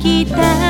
きた